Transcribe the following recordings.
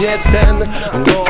nastanie ten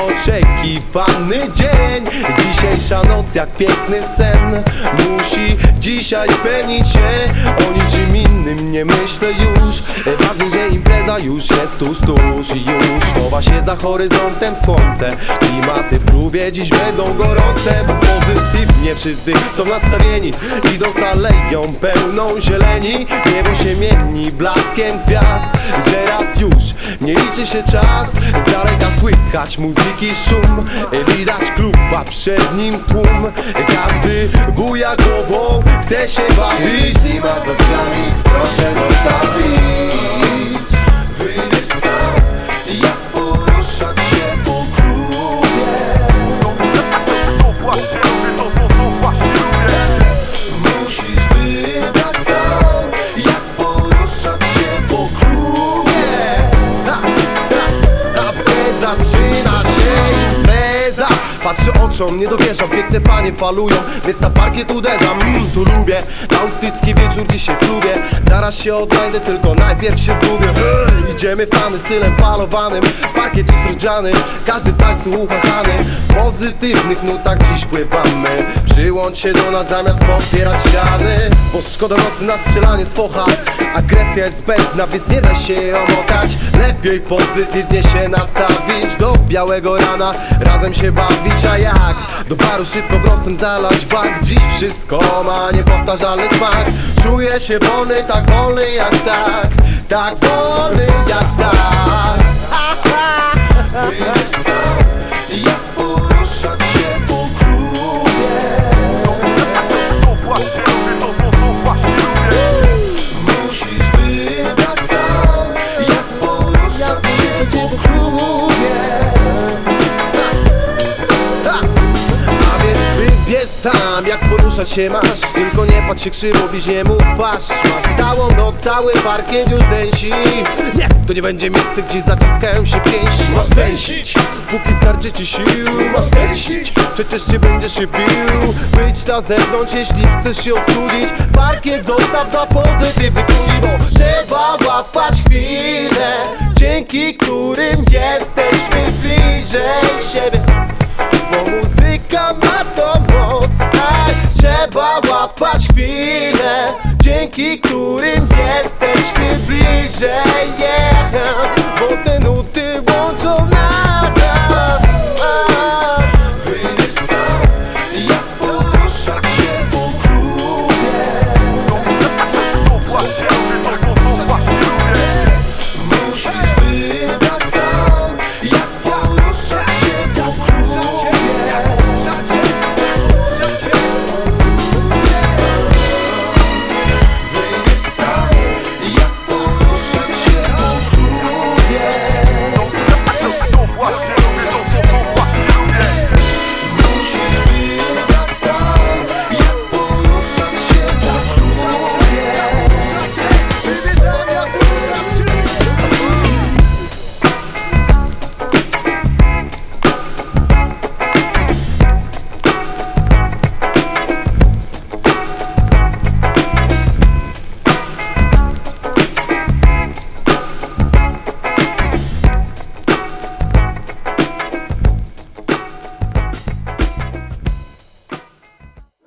oczekiwany dzień. Dzisiejsza noc jak piękny sen. Musi dzisiaj spełnić się. O niczym innym nie myślę już. Ważne, że impreza już jest tuż, tuż już. Chowa się za horyzontem słońce. Klimaty w klubie dziś będą gorące Bo pozytywnie wszyscy są nastawieni Idąc aleją pełną zieleni. Niebo się mieni blaskiem gwiazd. Teraz już nie liczy się czas Z daleka słychać muzyki szum. Widać klub, a przed nim tłum. Każdy buja głową, chce się bawić. Klimat za drzwiami, proszę Oczom, nie dowierzam, piękne panie falują Więc na parkiet uderzam, mm, tu lubię. Bałtycki wieczór dzisiaj w klubie. Zaraz się odnajdę, tylko najpierw się zgubię. Hej, Idziemy w tany stylem falowanym. Parkiet jest rozgrzany, każdy w tańcu uchachany. W pozytywnych nutach dziś pływamy. Przyłącz się do nas zamiast popierać ściany. Bo szkoda nocy na strzelanie z focha. Agresja jest zbędna, więc nie da się ją omotać Lepiej pozytywnie się nastawić Do białego rana razem się bawić A jak? Do baru szybko prostym zalać bak. Dziś wszystko ma niepowtarzalny smak. Czuję się wolny, tak wolny jak tak. Tak wolny jak tak poruszać się masz. Tylko nie patrz się krzywo, bliźniemu patrz Masz całą noc, cały parkiet już dęsi. Nie, to nie będzie miejsce, gdzie zaciskają się pięści. Masz dęsić, póki starczy ci sił. Masz dęsić, przecież cię będziesz się pił. Być na zewnątrz, jeśli chcesz się ostudzić. Parkiet zostaw na pozytywny krój Bo trzeba łapać chwilę. Dzięki którym jesteśmy bliżej siebie łapać chwile Dzięki którym jesteśmy bliżej yeah.